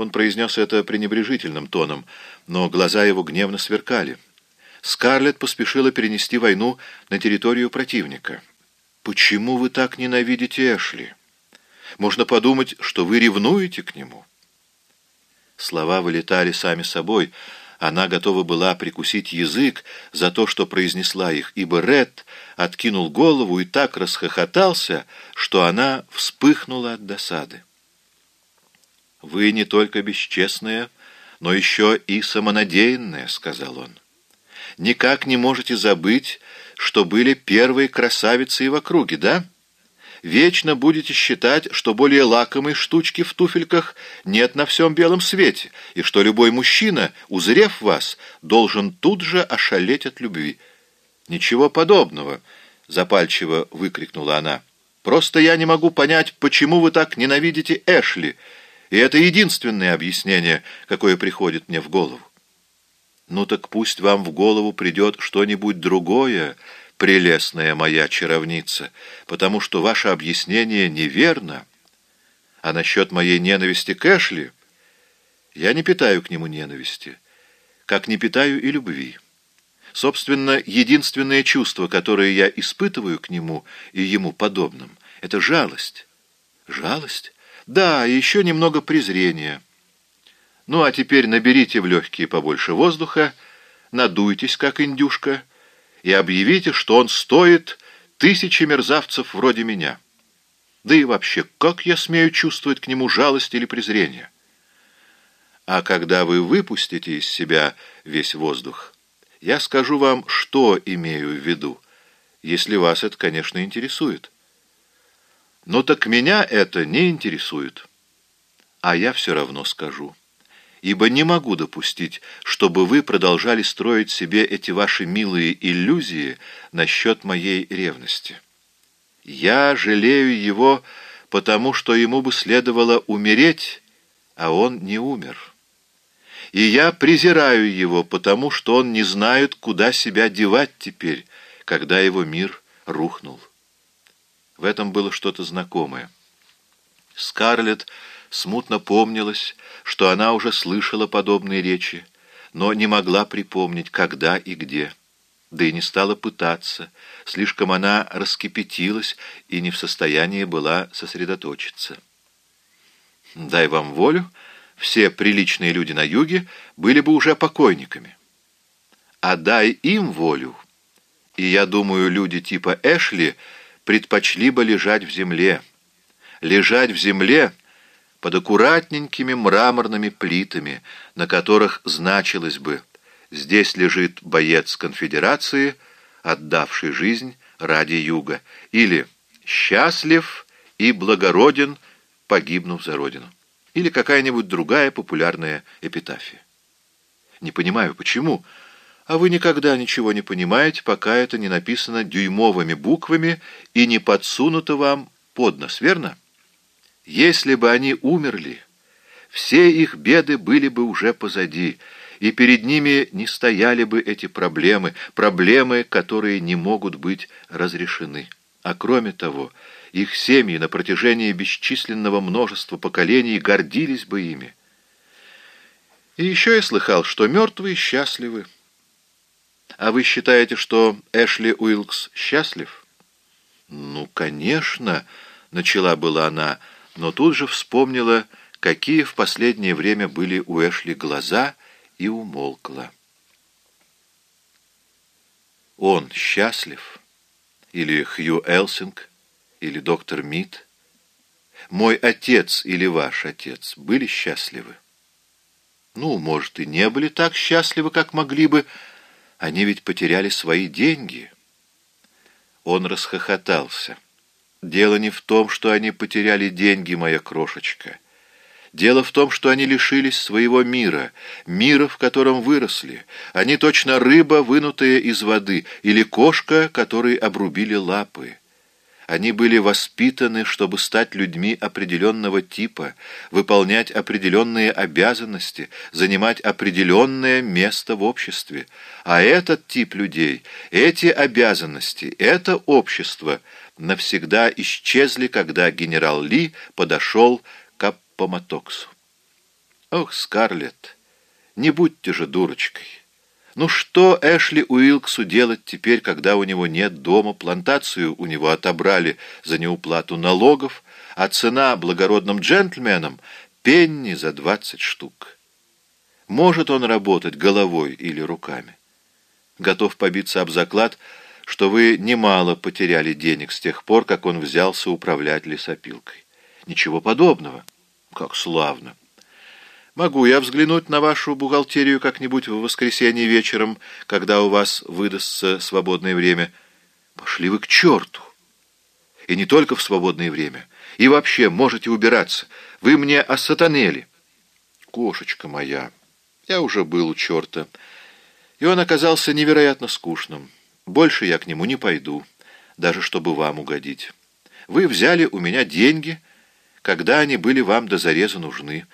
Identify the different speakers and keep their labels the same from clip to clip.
Speaker 1: Он произнес это пренебрежительным тоном, но глаза его гневно сверкали. Скарлетт поспешила перенести войну на территорию противника. «Почему вы так ненавидите Эшли? Можно подумать, что вы ревнуете к нему». Слова вылетали сами собой. Она готова была прикусить язык за то, что произнесла их, ибо Ред откинул голову и так расхохотался, что она вспыхнула от досады. «Вы не только бесчестная, но еще и самонадеянная», — сказал он. «Никак не можете забыть, что были первые красавицы в округе, да? Вечно будете считать, что более лакомой штучки в туфельках нет на всем белом свете, и что любой мужчина, узрев вас, должен тут же ошалеть от любви». «Ничего подобного», — запальчиво выкрикнула она. «Просто я не могу понять, почему вы так ненавидите Эшли». И это единственное объяснение, какое приходит мне в голову. Ну так пусть вам в голову придет что-нибудь другое, прелестная моя чаровница, потому что ваше объяснение неверно. А насчет моей ненависти к Эшли, я не питаю к нему ненависти, как не питаю и любви. Собственно, единственное чувство, которое я испытываю к нему и ему подобным, это жалость. Жалость? Да, еще немного презрения. Ну, а теперь наберите в легкие побольше воздуха, надуйтесь, как индюшка, и объявите, что он стоит тысячи мерзавцев вроде меня. Да и вообще, как я смею чувствовать к нему жалость или презрение? А когда вы выпустите из себя весь воздух, я скажу вам, что имею в виду, если вас это, конечно, интересует. Но так меня это не интересует. А я все равно скажу. Ибо не могу допустить, чтобы вы продолжали строить себе эти ваши милые иллюзии насчет моей ревности. Я жалею его, потому что ему бы следовало умереть, а он не умер. И я презираю его, потому что он не знает, куда себя девать теперь, когда его мир рухнул. В этом было что-то знакомое. Скарлетт смутно помнилась, что она уже слышала подобные речи, но не могла припомнить, когда и где. Да и не стала пытаться, слишком она раскипятилась и не в состоянии была сосредоточиться. «Дай вам волю», все приличные люди на юге были бы уже покойниками. А дай им волю, и я думаю, люди типа Эшли — предпочли бы лежать в земле. Лежать в земле под аккуратненькими мраморными плитами, на которых значилось бы «Здесь лежит боец конфедерации, отдавший жизнь ради юга», или «Счастлив и благороден, погибнув за родину», или какая-нибудь другая популярная эпитафия. Не понимаю, почему, а вы никогда ничего не понимаете, пока это не написано дюймовыми буквами и не подсунуто вам под нос, верно? Если бы они умерли, все их беды были бы уже позади, и перед ними не стояли бы эти проблемы, проблемы, которые не могут быть разрешены. А кроме того, их семьи на протяжении бесчисленного множества поколений гордились бы ими. И еще я слыхал, что мертвые счастливы. А вы считаете, что Эшли Уилкс счастлив? Ну, конечно, начала была она, но тут же вспомнила, какие в последнее время были у Эшли глаза, и умолкла. Он счастлив? Или Хью Элсинг? Или доктор Мид? Мой отец или ваш отец были счастливы? Ну, может, и не были так счастливы, как могли бы, они ведь потеряли свои деньги. Он расхохотался. Дело не в том, что они потеряли деньги, моя крошечка. Дело в том, что они лишились своего мира, мира, в котором выросли. Они точно рыба, вынутая из воды, или кошка, которой обрубили лапы. Они были воспитаны, чтобы стать людьми определенного типа, выполнять определенные обязанности, занимать определенное место в обществе. А этот тип людей, эти обязанности, это общество навсегда исчезли, когда генерал Ли подошел к Аппоматоксу. Ох, Скарлетт, не будьте же дурочкой. Ну что Эшли Уилксу делать теперь, когда у него нет дома, плантацию у него отобрали за неуплату налогов, а цена благородным джентльменам — пенни за двадцать штук. Может он работать головой или руками? Готов побиться об заклад, что вы немало потеряли денег с тех пор, как он взялся управлять лесопилкой. Ничего подобного. Как славно. Могу я взглянуть на вашу бухгалтерию как-нибудь в воскресенье вечером, когда у вас выдастся свободное время? Пошли вы к черту! И не только в свободное время. И вообще можете убираться. Вы мне осатанели. Кошечка моя, я уже был у черта. И он оказался невероятно скучным. Больше я к нему не пойду, даже чтобы вам угодить. Вы взяли у меня деньги, когда они были вам до зареза нужны,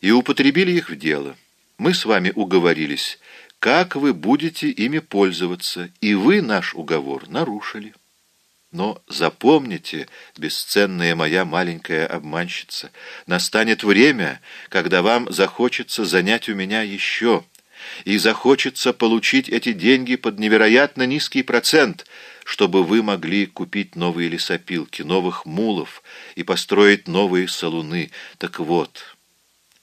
Speaker 1: и употребили их в дело. Мы с вами уговорились, как вы будете ими пользоваться, и вы наш уговор нарушили. Но запомните, бесценная моя маленькая обманщица, настанет время, когда вам захочется занять у меня еще, и захочется получить эти деньги под невероятно низкий процент, чтобы вы могли купить новые лесопилки, новых мулов и построить новые салуны. Так вот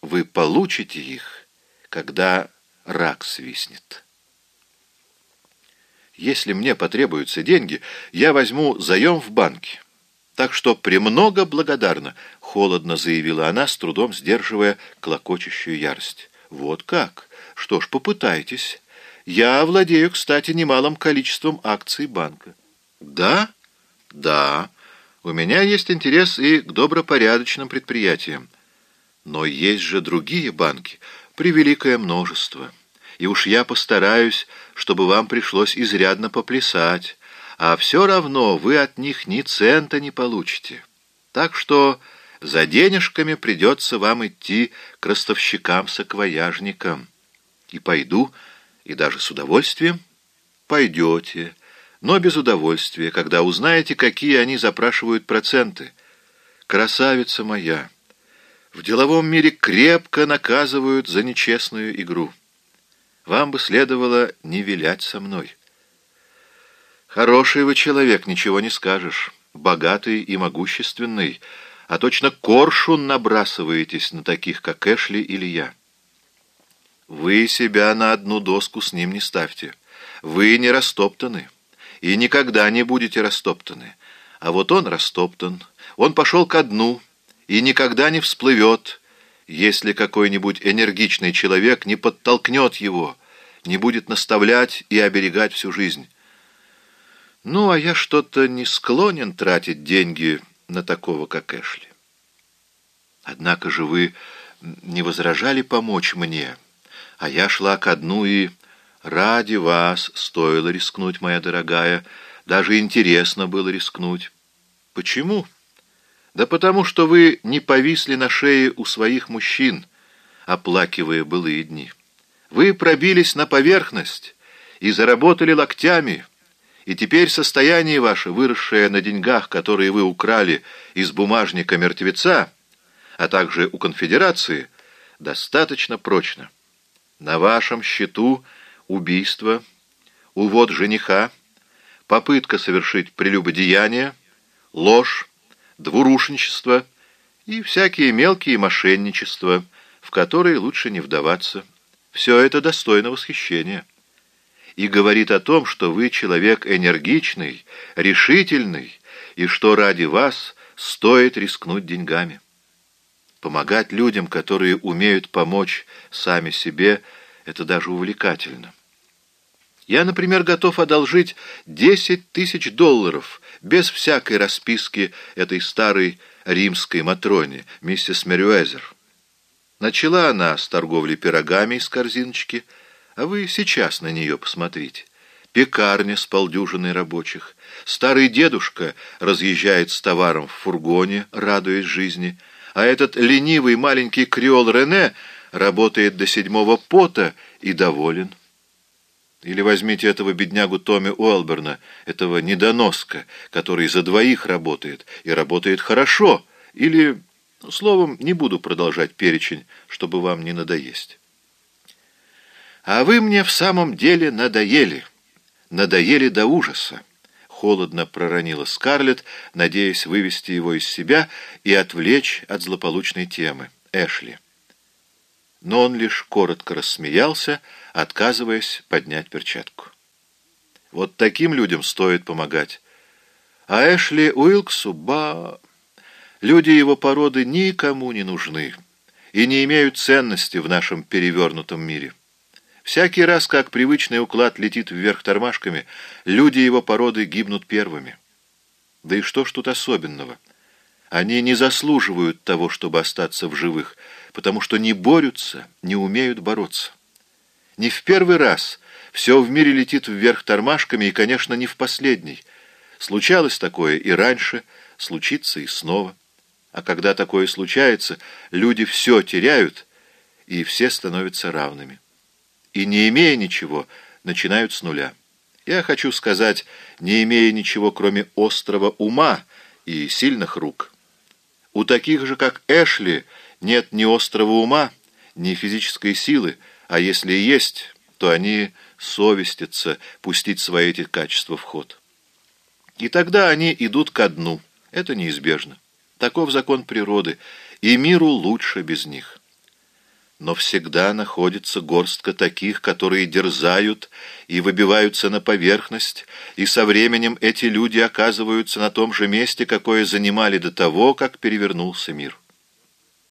Speaker 1: вы получите их, когда рак свистнет. Если мне потребуются деньги, я возьму заем в банке. Так что премного благодарна, — холодно заявила она, с трудом сдерживая клокочущую ярость. Вот как? Что ж, попытайтесь. Я владею, кстати, немалым количеством акций банка. Да? Да. У меня есть интерес и к добропорядочным предприятиям. Но есть же другие банки, превеликое множество. И уж я постараюсь, чтобы вам пришлось изрядно поплясать, а все равно вы от них ни цента не получите. Так что за денежками придется вам идти к ростовщикам-саквояжникам. И пойду, и даже с удовольствием. Пойдете, но без удовольствия, когда узнаете, какие они запрашивают проценты. Красавица моя!» В деловом мире крепко наказывают за нечестную игру. Вам бы следовало не вилять со мной. Хороший вы человек, ничего не скажешь. Богатый и могущественный, а точно коршун набрасываетесь на таких, как Эшли или я. Вы себя на одну доску с ним не ставьте. Вы не растоптаны и никогда не будете растоптаны. А вот он растоптан, он пошел ко дну, и никогда не всплывет, если какой-нибудь энергичный человек не подтолкнет его, не будет наставлять и оберегать всю жизнь. Ну, а я что-то не склонен тратить деньги на такого, как Эшли. Однако же вы не возражали помочь мне, а я шла ко дну и... Ради вас стоило рискнуть, моя дорогая, даже интересно было рискнуть. Почему? Да потому что вы не повисли на шее у своих мужчин, оплакивая былые дни. Вы пробились на поверхность и заработали локтями, и теперь состояние ваше, выросшее на деньгах, которые вы украли из бумажника мертвеца, а также у конфедерации, достаточно прочно. На вашем счету убийство, увод жениха, попытка совершить прелюбодеяние, ложь, двурушничество и всякие мелкие мошенничества, в которые лучше не вдаваться. Все это достойно восхищения. И говорит о том, что вы человек энергичный, решительный, и что ради вас стоит рискнуть деньгами. Помогать людям, которые умеют помочь сами себе, это даже увлекательно. Я, например, готов одолжить 10 тысяч долларов без всякой расписки этой старой римской Матроне, миссис Мерюэзер. Начала она с торговли пирогами из корзиночки, а вы сейчас на нее посмотрите. Пекарня с полдюжиной рабочих. Старый дедушка разъезжает с товаром в фургоне, радуясь жизни, а этот ленивый маленький креол Рене работает до седьмого пота и доволен. Или возьмите этого беднягу Томми Уэлберна, этого недоноска, который за двоих работает, и работает хорошо. Или Словом, не буду продолжать перечень, чтобы вам не надоесть. А вы мне в самом деле надоели. Надоели до ужаса. Холодно проронила Скарлетт, надеясь вывести его из себя и отвлечь от злополучной темы. Эшли. Но он лишь коротко рассмеялся, отказываясь поднять перчатку. Вот таким людям стоит помогать. А Эшли Уилксу, ба... Люди его породы никому не нужны и не имеют ценности в нашем перевернутом мире. Всякий раз, как привычный уклад летит вверх тормашками, люди его породы гибнут первыми. Да и что ж тут особенного? Они не заслуживают того, чтобы остаться в живых, потому что не борются, не умеют бороться. Не в первый раз все в мире летит вверх тормашками, и, конечно, не в последний. Случалось такое и раньше, случится и снова. А когда такое случается, люди все теряют, и все становятся равными и, не имея ничего, начинают с нуля. Я хочу сказать, не имея ничего, кроме острого ума и сильных рук. У таких же, как Эшли, нет ни острого ума, ни физической силы, а если и есть, то они совестятся пустить свои эти качества в ход. И тогда они идут ко дну. Это неизбежно. Таков закон природы, и миру лучше без них но всегда находится горстка таких, которые дерзают и выбиваются на поверхность, и со временем эти люди оказываются на том же месте, какое занимали до того, как перевернулся мир.